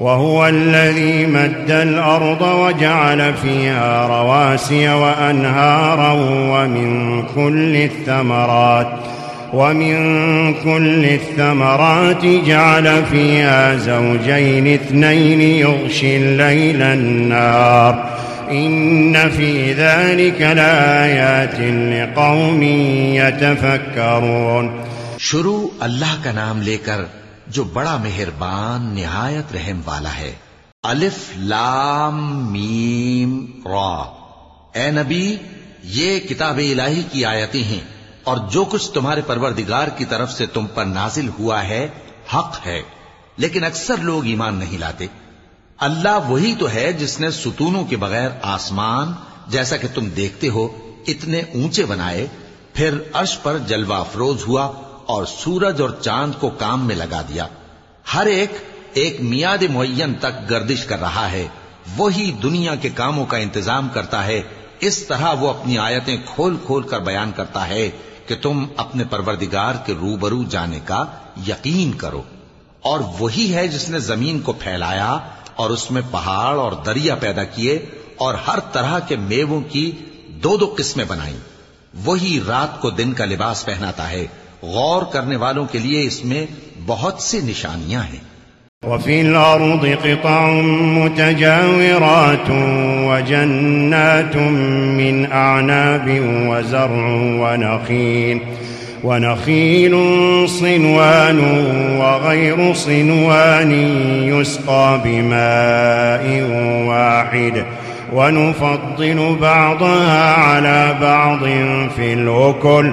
وهو الذي مد الأرض وجعل فيها رواسي وأنهارا ومن كل الثمرات ومن كل الثمرات جعل فيها زوجين اثنين يغشي الليل النار إن في ذلك لآيات لقوم يتفكرون شروع اللہ کا نام لے کر جو بڑا مہربان نہایت رحم والا ہے۔ الف لام میم را۔ اے نبی، یہ کتاب الہی کی آیتیں ہیں اور جو کچھ تمہارے پروردگار کی طرف سے تم پر نازل ہوا ہے، حق ہے۔ لیکن اکثر لوگ ایمان نہیں لاتے۔ اللہ وہی تو ہے جس نے ستونوں کے بغیر آسمان، جیسا کہ تم دیکھتے ہو، اتنے اونچے بنائے۔ پھر عرش پر جلوہ افروز ہوا۔ اور سورج اور چاند کو کام میں لگا دیا۔ ہر ایک ایک میاد معین تک گردش کر رہا ہے۔ وہی دنیا کے کاموں کا انتظام کرتا ہے۔ اس طرح وہ اپنی آیتیں کھول کھول کر بیان کرتا ہے کہ تم اپنے پروردگار کے روبرو جانے کا یقین کرو۔ اور وہی ہے جس نے زمین کو پھیلایا اور اس میں پہاڑ اور دریا پیدا کیے اور ہر طرح کے میووں کی دو دو قسمیں بنائیں۔ وہی رات کو دن کا لباس پہناتا ہے۔ غور کرنے والوں کے لیے اس میں بہت سی نشانیاں ہیں۔ وفي الأرض قطع متجاورات وجنات من أعناب وزرع ونخيل ونخيل صنوان وغير صنوان يسقى بماء واحد، ونفضل بعضها على بعض في الأكل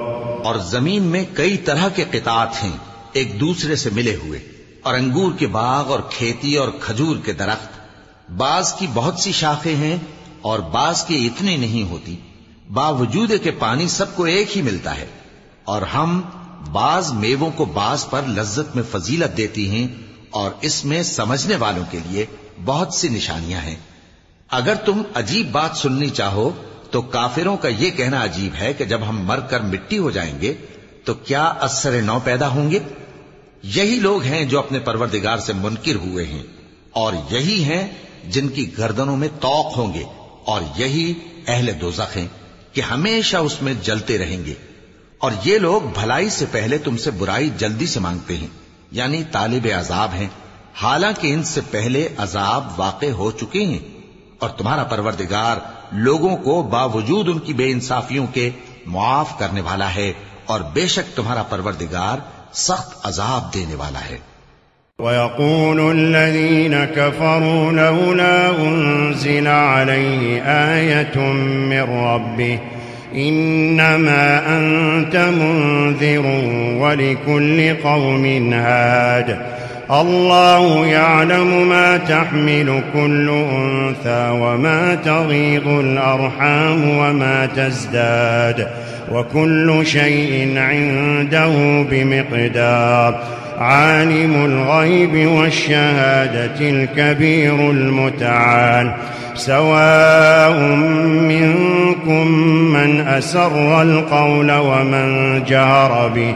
اور زمین میں کئی طرح کے قطعات ہیں، ایک دوسرے سے ملے ہوئے۔ اور انگور کے باغ اور کھیتی اور کھجور کے درخت۔ بعض کی بہت سی شاخیں ہیں اور بعض کی اتنی نہیں ہوتی۔ باوجود کہ پانی سب کو ایک ہی ملتا ہے۔ اور ہم بعض میووں کو بعض پر لذت میں فضیلت دیتی ہیں اور اس میں سمجھنے والوں کے لیے بہت سی نشانیاں ہیں۔ اگر تم عجیب بات سننی چاہو تو کافروں کا یہ کہنا عجیب ہے کہ جب ہم مر کر مٹی ہو جائیں گے تو کیا اثر نو پیدا ہوں گے؟ یہی لوگ ہیں جو اپنے پروردگار سے منکر ہوئے ہیں اور یہی ہیں جن کی گردنوں میں توق ہوں گے اور یہی اہل دوزخ ہیں کہ ہمیشہ اس میں جلتے رہیں گے۔ اور یہ لوگ بھلائی سے پہلے تم سے برائی جلدی سے مانگتے ہیں یعنی طالب عذاب ہیں۔ حالانکہ ان سے پہلے عذاب واقع ہو چکے ہیں۔ اور تمہارا پروردگار لوگوں کو باوجود ان کی بے انصافیوں کے معاف کرنے والا ہے اور بے شک تمہارا پروردگار سخت عذاب دینے والا ہے۔ ويقول الذين كفروا لولا أنزل عليه آية من ربه إنما أنت منذر ولكل قوم هاد الله يعلم ما تحمل كل أنثى وما تغيض الأرحام وما تزداد وكل شيء عنده بمقدار عالم الغيب والشهادة الكبير المتعال سواء منكم من أسر القول ومن جهر به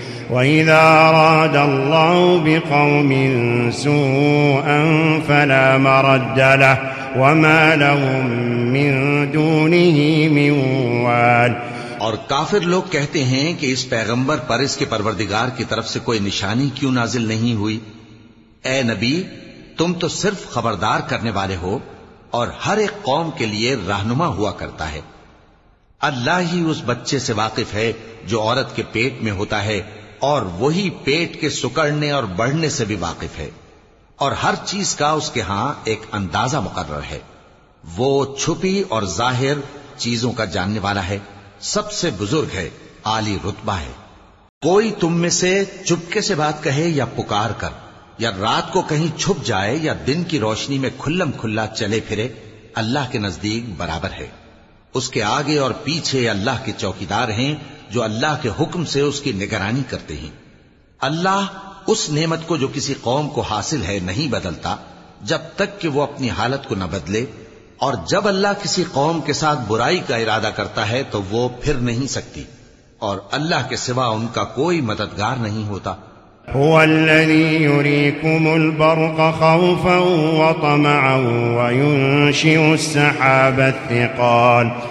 وإذا أراد الله بقوم سوءا فلا مرد له وما لهم من دونه من وال اور کافر لوگ کہتے ہیں کہ اس پیغمبر پر اس کے پروردگار کی طرف سے کوئی نشانی کیوں نازل نہیں ہوئی؟ اے نبی، تم تو صرف خبردار کرنے والے ہو اور ہر ایک قوم کے لیے رہنما ہوا کرتا ہے۔ اللہ ہی اس بچے سے واقف ہے جو عورت کے پیٹ میں ہوتا ہے اور وہی پیٹ کے سکڑنے اور بڑھنے سے بھی واقف ہے۔ اور ہر چیز کا اس کے ہاں ایک اندازہ مقرر ہے۔ وہ چھپی اور ظاہر چیزوں کا جاننے والا ہے۔ سب سے بزرگ ہے، عالی رتبہ ہے۔ کوئی تم میں سے چپکے سے بات کہے یا پکار کر، یا رات کو کہیں چھپ جائے یا دن کی روشنی میں کھلم کھلا چلے پھرے، اللہ کے نزدیک برابر ہے۔ اس کے آگے اور پیچھے اللہ کے چوکیدار ہیں۔ جو اللہ کے حکم سے اس کی نگرانی کرتے ہیں۔ اللہ اس نعمت کو جو کسی قوم کو حاصل ہے نہیں بدلتا، جب تک کہ وہ اپنی حالت کو نہ بدلے۔ اور جب اللہ کسی قوم کے ساتھ برائی کا ارادہ کرتا ہے تو وہ پھر نہیں سکتی۔ اور اللہ کے سوا ان کا کوئی مددگار نہیں ہوتا۔ هو الذي يريكم البرق خوفا وطمعا وينشئ السحاب الثقال۔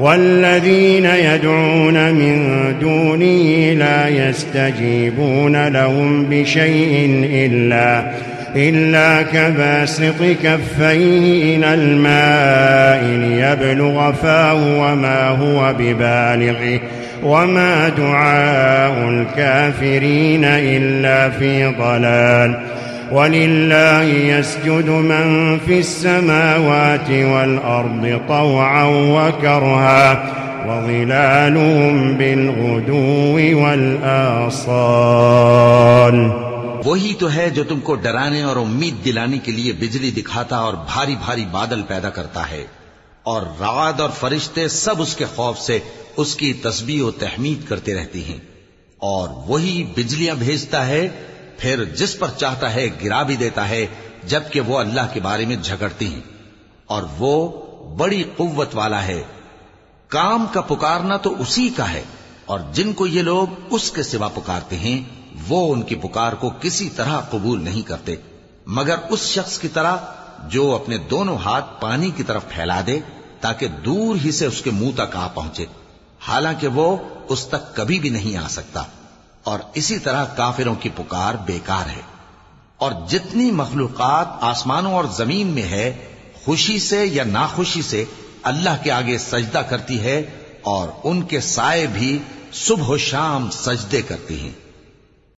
والذين يدعون من دونه لا يستجيبون لهم بشيء إلا إلا كباسط كفيه إلى الماء ليبلغ فاه وما هو ببالغه وما دعاء الكافرين إلا في ضلال. ولله يسجد من في السماوات والأرض طوعا وكرها وظلالهم بالغدو والآصال وہی تو ہے جو تم کو ڈرانے اور امید دلانے کے لیے بجلی دکھاتا اور بھاری بھاری بادل پیدا کرتا ہے اور رعد اور فرشتے سب اس کے خوف سے اس کی تسبیح و تحمید کرتے رہتی ہیں اور وہی بجلیاں بھیجتا ہے پھر جس پر چاہتا ہے گرا بھی دیتا ہے، جبکہ وہ اللہ کے بارے میں جھگڑتی ہیں۔ اور وہ بڑی قوت والا ہے۔ کام کا پکارنا تو اسی کا ہے۔ اور جن کو یہ لوگ اس کے سوا پکارتے ہیں، وہ ان کی پکار کو کسی طرح قبول نہیں کرتے۔ مگر اس شخص کی طرح جو اپنے دونوں ہاتھ پانی کی طرف پھیلا دے، تاکہ دور ہی سے اس کے منہ تک آ پہنچے۔ حالانکہ وہ اس تک کبھی بھی نہیں آ سکتا۔ اور اسی طرح کافروں کی پکار بیکار ہے۔ اور جتنی مخلوقات آسمانوں اور زمین میں ہے، خوشی سے یا ناخوشی سے اللہ کے آگے سجدہ کرتی ہے اور ان کے سائے بھی صبح و شام سجدے کرتی ہیں۔